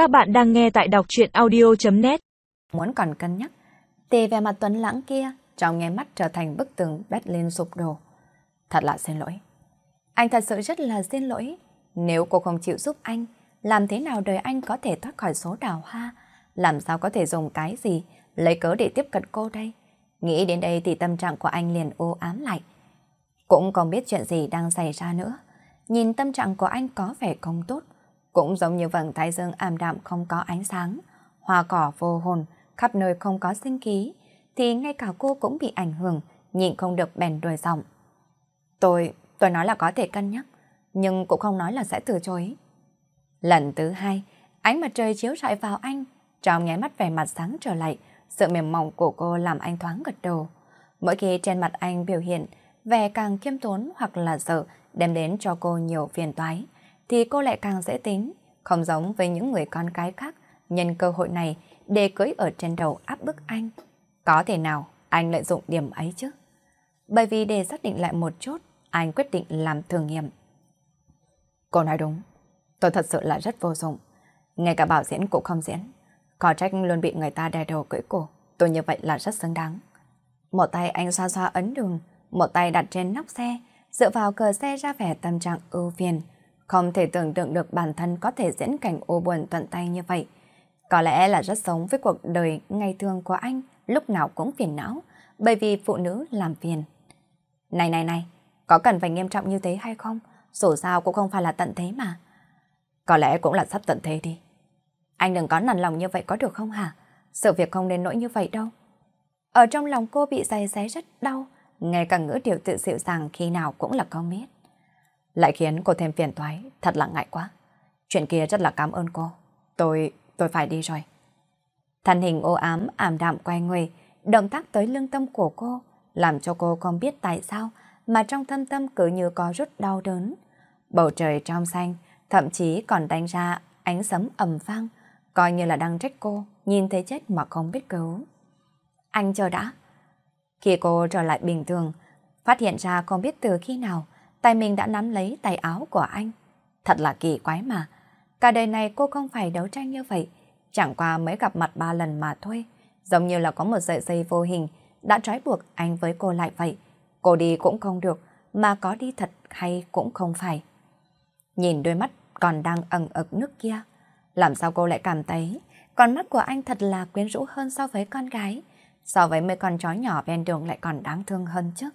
Các bạn đang nghe tại đọc chuyện audio.net Muốn còn cân nhắc, thì về mặt tuấn lãng kia trong nghe mắt trở thành bức tường bét lên sụp đổ. Thật là xin lỗi. Anh thật sự rất là xin lỗi. Nếu cô không chịu giúp anh, làm thế nào đời anh có thể thoát khỏi số đào hoa? Làm sao có thể dùng cái gì lấy cớ để tiếp cận cô đây? Nghĩ đến đây thì tâm trạng của anh liền ô ám lại. Cũng không biết chuyện gì đang xảy ra nữa. Nhìn tâm trạng của anh có vẻ không tốt. Cũng giống như vầng thái dương ảm đạm không có ánh sáng. Hoa cỏ vô hồn, khắp nơi không có sinh khí. Thì ngay cả cô cũng bị ảnh hưởng, nhịn không được bèn đuổi giọng. Tôi, tôi nói là có thể cân nhắc, nhưng cũng không nói là sẽ từ chối. Lần thứ hai, ánh mặt trời chiếu rọi vào anh, trong nháy mắt vẻ mặt sáng trở lại, sự mềm mỏng của cô làm anh thoáng gật đầu. Mỗi khi trên mặt anh biểu hiện vẻ càng khiêm tốn hoặc là sợ đem đến cho cô nhiều phiền toái, thì cô lại càng dễ tính, không giống với những người con cái khác nhân cơ hội này để cưới ở trên đầu áp bức anh. Có thể nào anh lợi dụng điểm ấy chứ? Bởi vì để xác định lại một chút, anh quyết định làm thử nghiệm. Cô nói đúng, tôi thật sự là rất vô dụng. Ngay cả bảo diễn cũng không diễn. Có trách luôn bị người ta đè đầu cưỡi cổ. Tôi như vậy là rất xứng đáng. Một tay anh xoa xoa ấn đường, một tay đặt trên nóc xe, dựa vào cờ xe ra vẻ tâm trạng ưu phiền. Không thể tưởng tượng được bản thân có thể diễn cảnh ô buồn tận tay như vậy. Có lẽ là rất sống với cuộc đời ngày thường của anh, lúc nào cũng phiền não, bởi vì phụ nữ làm phiền. Này này này, có cần phải nghiêm trọng như thế hay không? Dù sao cũng không phải là tận thế mà. Có lẽ cũng là sắp tận thế đi. Anh đừng có nản lòng như vậy có được không hả? Sự việc không đến nỗi như vậy đâu. Ở trong lòng cô bị dày xé rất đau, ngay cả ngữ điệu tự dịu dàng khi nào cũng là không biết. Lại khiến cô thêm phiền toái, thật là ngại quá. Chuyện kia rất là cảm ơn cô. Tôi, tôi phải đi rồi. Thân hình ô ám, ảm đạm quay người, động tác tới lưng tâm của cô, làm cho cô không biết tại sao mà trong thâm tâm cứ như có rút đau đớn. Bầu trời trong xanh, thậm chí còn đánh ra ánh sấm ầm vang, coi như là đang trách cô, nhìn thấy chết mà không biết cứu. Anh chờ đã. Khi cô trở lại bình thường, phát hiện ra không biết từ khi nào, tay mình đã nắm lấy tay áo của anh. Thật là kỳ quái mà. Cả đời này cô không phải đấu tranh như vậy, chẳng qua mới gặp mặt ba lần mà thôi. Giống như là có một sợi dây vô hình đã trói buộc anh với cô lại vậy. Cô đi cũng không được, mà có đi thật hay cũng không phải. Nhìn đôi mắt còn đang ẩn ực nước kia, làm sao cô lại cảm thấy con mắt của anh thật là quyến rũ hơn so với con gái, so với mấy con chó nhỏ ven đường lại còn đáng thương hơn chứ.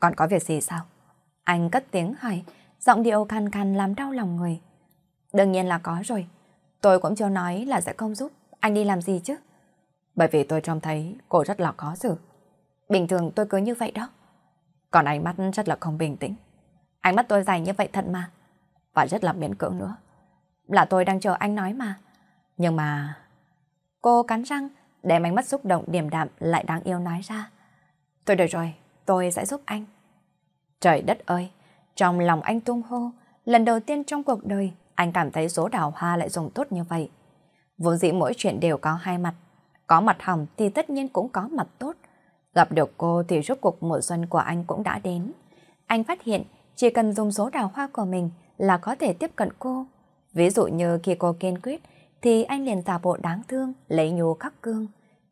Còn có việc gì sao? Anh cất tiếng hỏi, giọng điệu khàn khàn làm đau lòng người. Đương nhiên là có rồi. Tôi cũng chưa nói là sẽ không giúp. Anh đi làm gì chứ? Bởi vì tôi trông thấy cô rất là khó xử. Bình thường tôi cứ như vậy đó. Còn ánh mắt rất là không bình tĩnh. Ánh mắt tôi dài như vậy thật mà. Và rất là miễn cưỡng nữa. Là tôi đang chờ anh nói mà. Nhưng mà... Cô cắn răng, đem ánh mắt xúc động điềm đạm lại đáng yêu nói ra. Tôi được rồi, tôi sẽ giúp anh. Trời đất ơi, trong lòng anh tung hô, lần đầu tiên trong cuộc đời anh cảm thấy số đào hoa lại dùng tốt như vậy. Vốn dĩ mỗi chuyện đều có hai mặt, có mặt hỏng thì tất nhiên cũng có mặt tốt. Gặp được cô thì rốt cuộc mùa xuân của anh cũng đã đến. Anh phát hiện chỉ cần dùng số đào hoa của mình là có thể tiếp cận cô. Ví dụ như khi cô kiên quyết thì anh liền giả bộ đáng thương, lấy nhu khắc cương.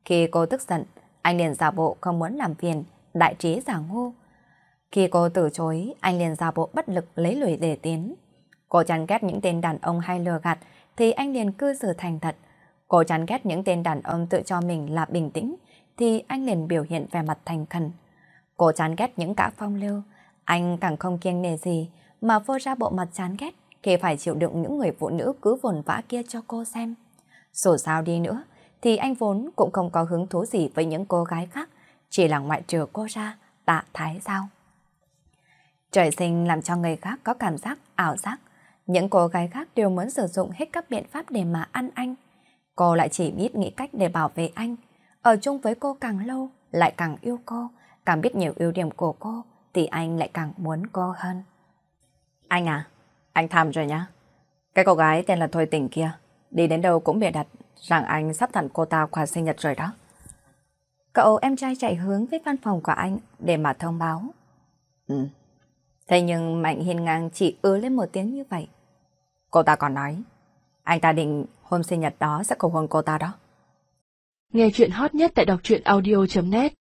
Khi cô tức giận, anh liền giả bộ không muốn làm phiền, đại trí giả ngu. Khi cô từ chối, anh liền ra bộ bất lực lấy lùi để tiến. Cô chán ghét những tên đàn ông hay lừa gạt thì anh liền cư xử thành thật. Cô chán ghét những tên đàn ông tự cho mình là bình tĩnh thì anh liền biểu hiện vẻ mặt thành khẩn. Cô chán ghét những cả phong lưu, anh càng không kiêng nề gì mà vô ra bộ mặt chán ghét khi phải chịu đựng những người phụ nữ cứ vồn vã kia cho cô xem. Dù sao đi nữa, thì anh vốn cũng không có hứng thú gì với những cô gái khác, chỉ là ngoại trừ cô ra, tạ thái sao. Trời sinh làm cho người khác có cảm giác ảo giác, những cô gái khác đều muốn sử dụng hết các biện pháp để mà ăn anh. Cô lại chỉ biết nghĩ cách để bảo vệ anh, ở chung với cô càng lâu, lại càng yêu cô, càng biết nhiều ưu điểm của cô, thì anh lại càng muốn cô hơn. Anh à, anh tham rồi nhá. Cái cô gái tên là Thôi Tình kia, đi đến đâu cũng bịa đặt rằng anh sắp tặng cô ta quà sinh nhật rồi đó. Cậu em trai chạy hướng với văn phòng của anh để mà thông báo. Ừ. Thế nhưng Mạnh Hiên Ngang chỉ ứa lên một tiếng như vậy. Cô ta còn nói, Anh ta định hôm sinh nhật đó sẽ cầu hôn cô ta đó. Nghe chuyện hot nhất tại đọc truyện audio.net